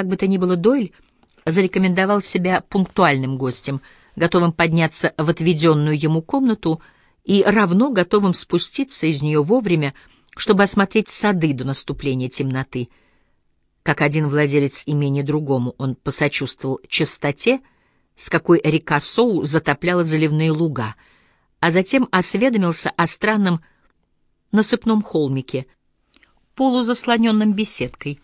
Как бы то ни было, Дойль зарекомендовал себя пунктуальным гостем, готовым подняться в отведенную ему комнату и равно готовым спуститься из нее вовремя, чтобы осмотреть сады до наступления темноты. Как один владелец имени другому, он посочувствовал чистоте, с какой река Соу затопляла заливные луга, а затем осведомился о странном насыпном холмике, полузаслоненном беседкой.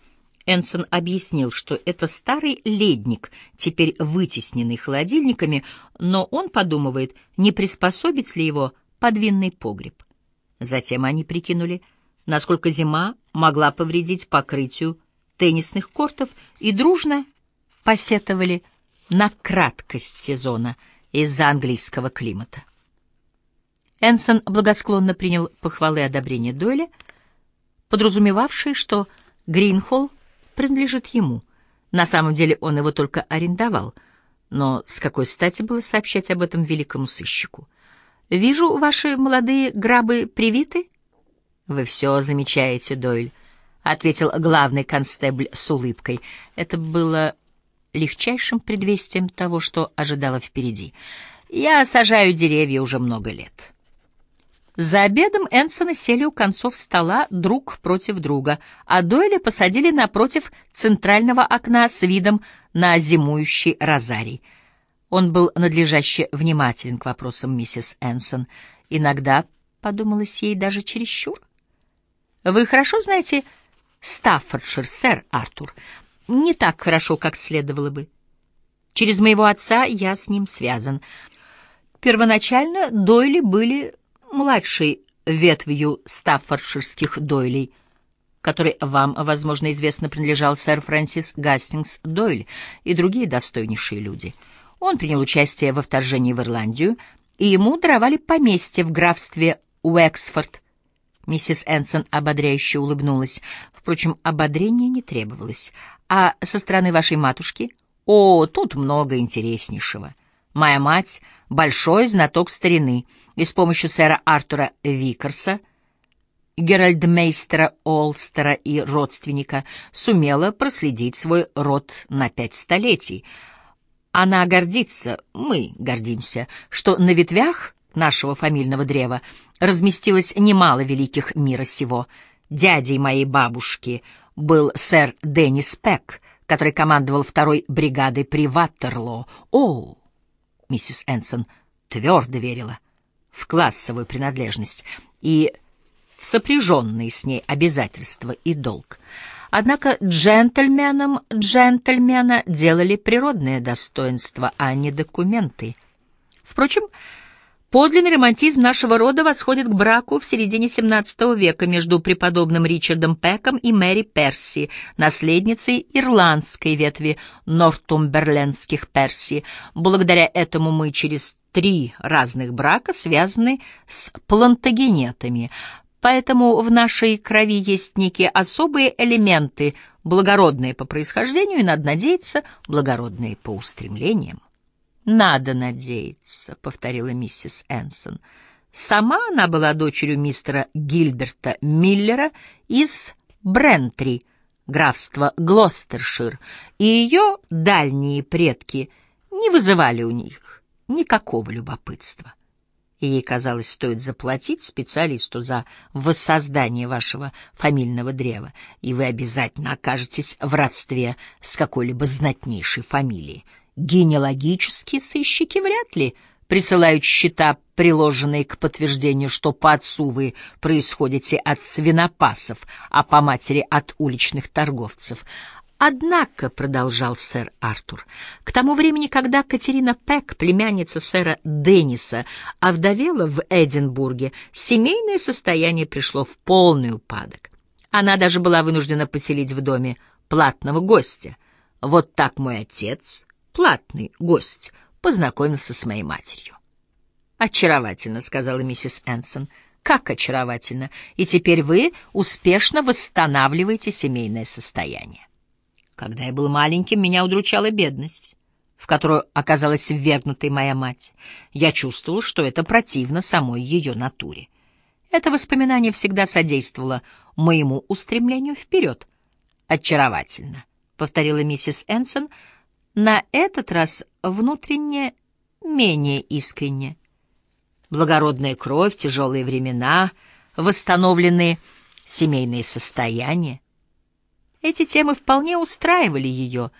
Энсон объяснил, что это старый ледник, теперь вытесненный холодильниками, но он подумывает, не приспособить ли его под винный погреб. Затем они прикинули, насколько зима могла повредить покрытию теннисных кортов и дружно посетовали на краткость сезона из-за английского климата. Энсон благосклонно принял похвалы одобрения Дойля, подразумевавшие, что Гринхолл принадлежит ему. На самом деле он его только арендовал, но с какой стати было сообщать об этом великому сыщику? «Вижу, ваши молодые грабы привиты?» «Вы все замечаете, Дойль», — ответил главный констебль с улыбкой. Это было легчайшим предвестием того, что ожидало впереди. «Я сажаю деревья уже много лет». За обедом Энсона сели у концов стола друг против друга, а Дойля посадили напротив центрального окна с видом на зимующий розарий. Он был надлежаще внимателен к вопросам миссис Энсон. Иногда, подумалось ей, даже чересчур. «Вы хорошо знаете Стаффордшир, сэр Артур?» «Не так хорошо, как следовало бы. Через моего отца я с ним связан. Первоначально Дойли были младшей ветвью стаффордширских дойлей, которой вам, возможно, известно, принадлежал сэр Фрэнсис Гастингс Дойль и другие достойнейшие люди. Он принял участие во вторжении в Ирландию, и ему даровали поместье в графстве Уэксфорд. Миссис Энсон ободряюще улыбнулась. Впрочем, ободрения не требовалось. А со стороны вашей матушки? О, тут много интереснейшего. Моя мать — большой знаток старины — и с помощью сэра Артура Викарса, Геральдмейстера Олстера и родственника сумела проследить свой род на пять столетий. Она гордится, мы гордимся, что на ветвях нашего фамильного древа разместилось немало великих мира сего. Дядей моей бабушки был сэр Деннис Пек, который командовал второй бригадой при Ваттерлоо. О, миссис Энсон твердо верила — в классовую принадлежность и в сопряженные с ней обязательства и долг. Однако джентльменам джентльмена делали природное достоинство, а не документы. Впрочем, Подлинный романтизм нашего рода восходит к браку в середине XVII века между преподобным Ричардом Пеком и Мэри Перси, наследницей ирландской ветви нортумберлендских Перси. Благодаря этому мы через три разных брака связаны с плантагенетами, поэтому в нашей крови есть некие особые элементы, благородные по происхождению и, надо надеяться, благородные по устремлениям. «Надо надеяться», — повторила миссис Энсон. Сама она была дочерью мистера Гильберта Миллера из Брентри, графства Глостершир, и ее дальние предки не вызывали у них никакого любопытства. Ей казалось, стоит заплатить специалисту за воссоздание вашего фамильного древа, и вы обязательно окажетесь в родстве с какой-либо знатнейшей фамилией — Генеалогические сыщики вряд ли присылают счета, приложенные к подтверждению, что по отцу вы происходите от свинопасов, а по матери от уличных торговцев. Однако, — продолжал сэр Артур, — к тому времени, когда Катерина Пек, племянница сэра Денниса, овдовела в Эдинбурге, семейное состояние пришло в полный упадок. Она даже была вынуждена поселить в доме платного гостя. Вот так мой отец платный гость познакомился с моей матерью. «Очаровательно», — сказала миссис Энсон. «Как очаровательно! И теперь вы успешно восстанавливаете семейное состояние». Когда я был маленьким, меня удручала бедность, в которую оказалась ввергнутой моя мать. Я чувствовал, что это противно самой ее натуре. Это воспоминание всегда содействовало моему устремлению вперед. Очаровательно. — повторила миссис Энсон, на этот раз внутренне менее искренне. Благородная кровь, тяжелые времена, восстановленные семейные состояния. Эти темы вполне устраивали ее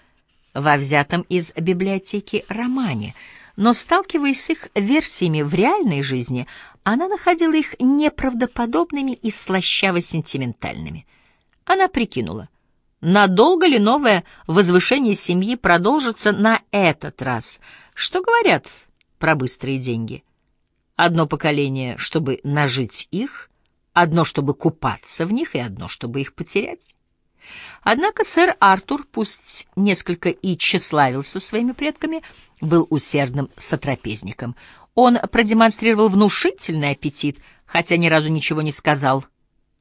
во взятом из библиотеки романе, но, сталкиваясь с их версиями в реальной жизни, она находила их неправдоподобными и слащаво-сентиментальными. Она прикинула, надолго ли новое возвышение семьи продолжится на этот раз. Что говорят про быстрые деньги? Одно поколение, чтобы нажить их, одно, чтобы купаться в них, и одно, чтобы их потерять. Однако сэр Артур, пусть несколько и тщеславился своими предками, был усердным сотрапезником. Он продемонстрировал внушительный аппетит, хотя ни разу ничего не сказал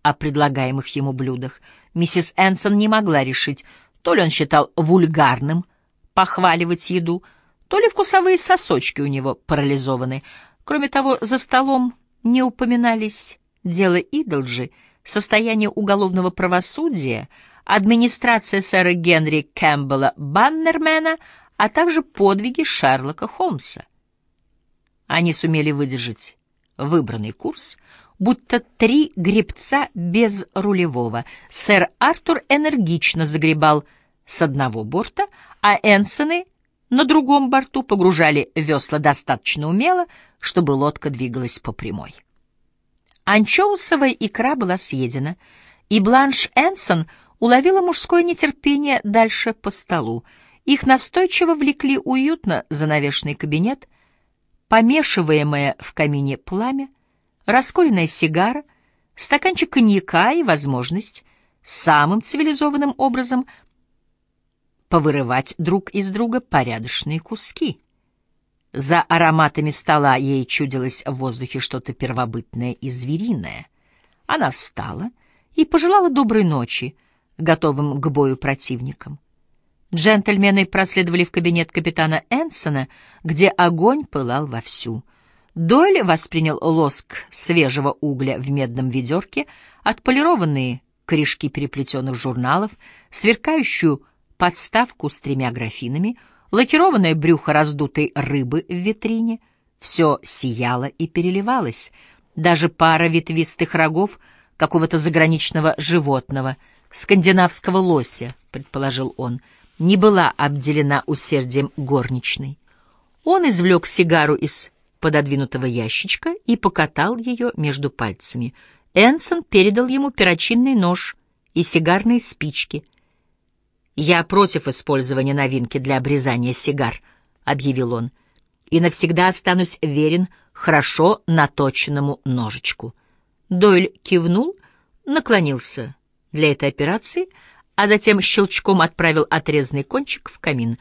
о предлагаемых ему блюдах. Миссис Энсон не могла решить, то ли он считал вульгарным похваливать еду, то ли вкусовые сосочки у него парализованы. Кроме того, за столом не упоминались дело Идолджи, состояние уголовного правосудия, администрация сэра Генри Кэмпбелла Баннермена, а также подвиги Шерлока Холмса. Они сумели выдержать выбранный курс, будто три гребца без рулевого. Сэр Артур энергично загребал с одного борта, а Энсоны на другом борту погружали весла достаточно умело, чтобы лодка двигалась по прямой. Анчоусовая икра была съедена, и Бланш Энсон уловила мужское нетерпение дальше по столу. Их настойчиво влекли уютно занавешенный кабинет, помешиваемое в камине пламя, раскуренная сигара, стаканчик коньяка и возможность самым цивилизованным образом повырывать друг из друга порядочные куски. За ароматами стола ей чудилось в воздухе что-то первобытное и звериное. Она встала и пожелала доброй ночи, готовым к бою противникам. Джентльмены проследовали в кабинет капитана Энсона, где огонь пылал вовсю — Дойль воспринял лоск свежего угля в медном ведерке, отполированные корешки переплетенных журналов, сверкающую подставку с тремя графинами, лакированное брюхо раздутой рыбы в витрине. Все сияло и переливалось. Даже пара ветвистых рогов какого-то заграничного животного, скандинавского лося, предположил он, не была обделена усердием горничной. Он извлек сигару из пододвинутого ящичка и покатал ее между пальцами. Энсон передал ему перочинный нож и сигарные спички. «Я против использования новинки для обрезания сигар», — объявил он, «и навсегда останусь верен хорошо наточенному ножичку». Дойль кивнул, наклонился для этой операции, а затем щелчком отправил отрезанный кончик в камин.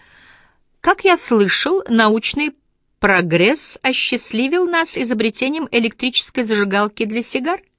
Как я слышал, научные Прогресс осчастливил нас изобретением электрической зажигалки для сигар —